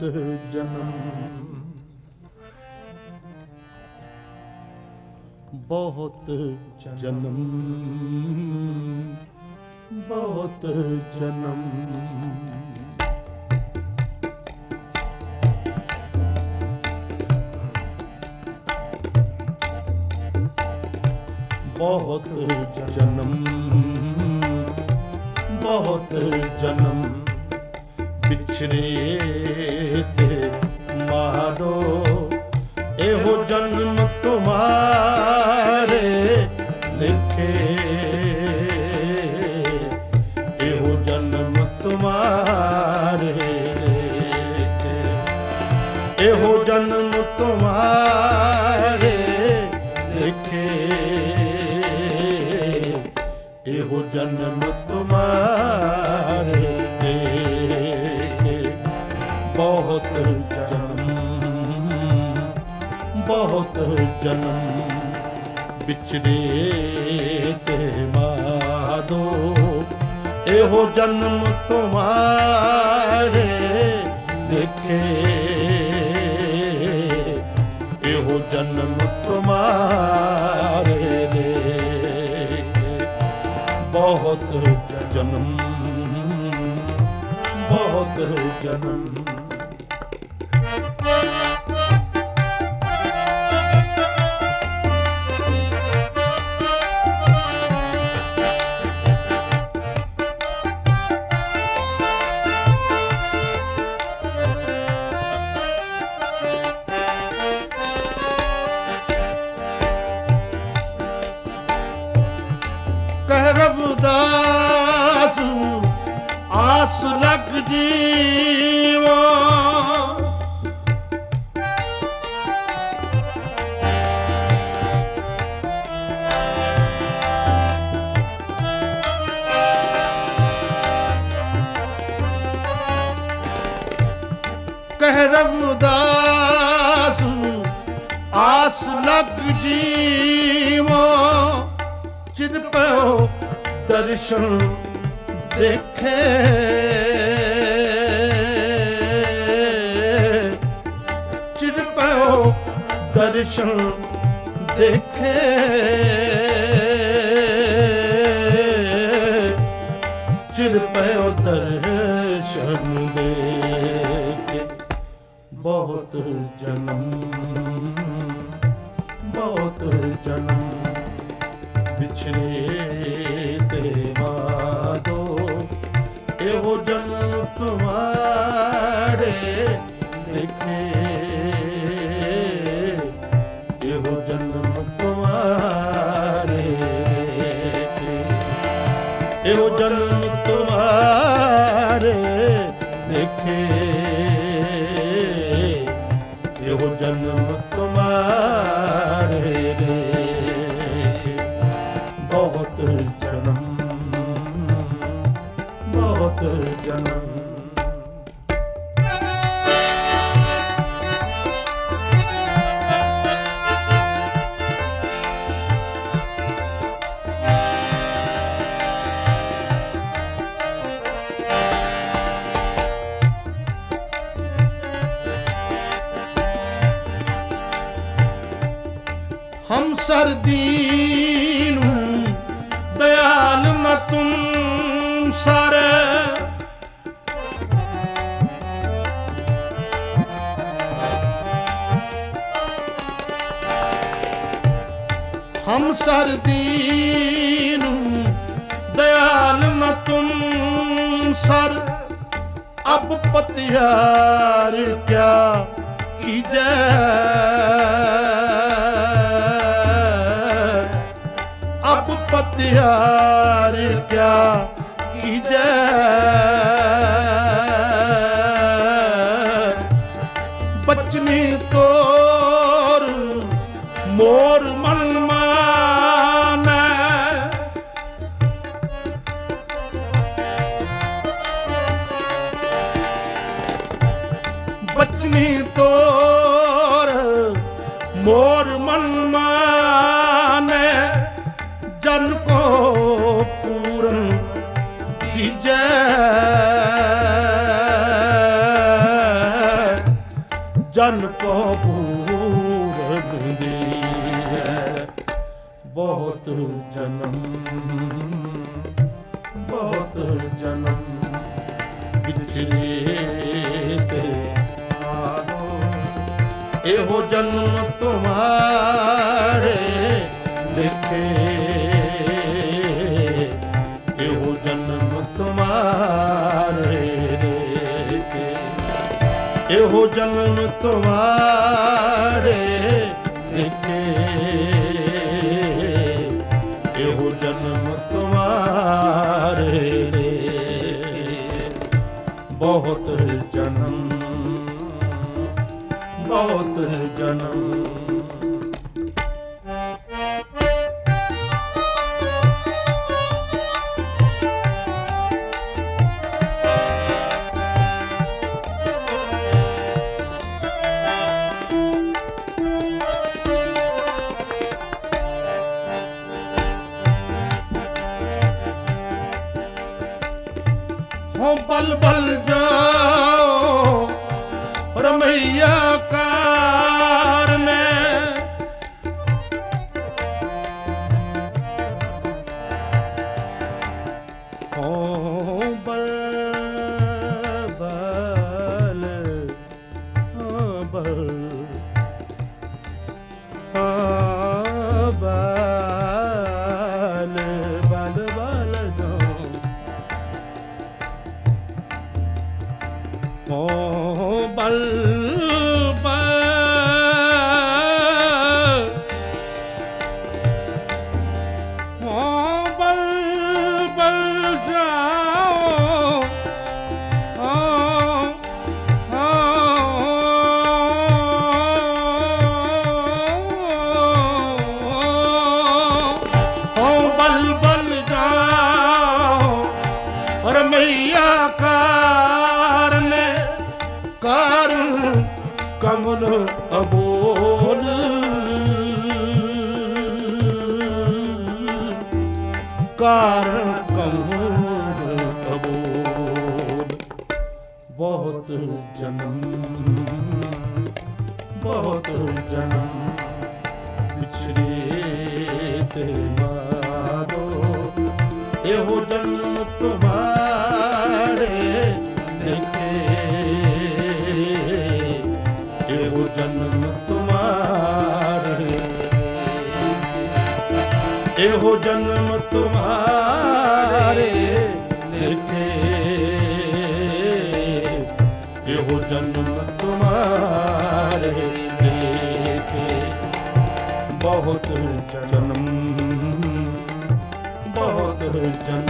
ਬਹੁਤ ਜਨਮ। ਬਹੁਤ ਜਨਮ। ਬਹੁਤ ਜਨਮ। ਬਹੁਤ ਜਨਮ। ਬਹੁਤ ਜਨਮ। ਸ਼੍ਰੀ ਵਿਛੜੇ ਤੇ ਬਾਦੋ ਇਹੋ ਜਨਮ ਤੁਮਾਰੇ ਦੇਖੇ। ਇਹੋ ਜਨਮ ਤੁਮਾਰੇ ਲਿਖੇ ਬਹੁਤ ਜਨਮ ਬਹੁਤ ਜਨਮ। ਆਸ ਲਗ ਜੀਵਾ। ਕਹਿ ਰਬਦਾਸ ਆਸ ਲਗ ਜੀਵਾ। ਚਿਰ ਪਉ ਦਰਸ਼ਨ ਦੇਖੇ। ਚਿਰ ਪਉ ਦਰਸ਼ਨ ਦੇਖੇ। ਚਿਰ ਪਉ ਦਰਸ਼ਨ ਦੇਖੇ। ਬਹੁਤ ਜਨਮ ਬਹੁਤ ਜਨਮ ਵਿਛੜੇ ਇਹੋ ਜਨਮ ਤੁਮਾਰੇ ਲਿਖੇ ਇਹੋ ਜਨਮ ਤੁਮਾਰੇ ਲਿਖੇ ਬਹੁਤ ਜਨਮ ਬਹੁਤ ਜਨਮ ਹਮ ਸਰਦੀਨ ਦਇਆਲ ਮਤੁਮ ਸਰ। ਹਮ ਸਰਦੀਨ ਦਇਆਲ ਮਤੁਮ ਸਰ। ਅਬ ਪਤਿਆਰ ਕਿਆ ਕੀਜੈ? ਪਤਿਆਰ ਕਿਆ ਕੀਜੈ ਬਚਨੀ ਤੋਰ ਮੋਰ ਮਨ ਮਾਨੈ। ਬਚਨੀ ਤੋਰ ਮੋਰ ਮਨ ਮਾਨੈ। ਜਨ ਕੋ ਪੂਰਨ ਦੀ ਬਹੁਤ ਜਨਮ ਬਹੁਤ ਜਨਮ ਵਿਛੜੇ ਤੇ ਆਦੋ। ਇਹੋ ਜਨਮ ਤੁਮਾਰੇ ਤੁਮਾਰੇ ਹੋ ਬਲ ਬਲ ਜਾਓ ਰਮਈਆ ਹੋ ਬਲ ਅਬੋਲ। ਕਾਰਨ ਕਮਲ ਅਬੋਲ। ਬਹੁਤ ਜਨਮ ਬਹੁਤ ਜਨਮ ਵਿਛੜੇ ਤੇ ਇਹੋ ਜਨਮ ਤੁਮਾਰੇ ਲਿਖੇ ਇਹੋ ਜਨਮ ਤੁਮਾਰੇ ਲਿਖੇ ਬਹੁਤ ਜਨਮ ਬਹੁਤ ਜਨਮ।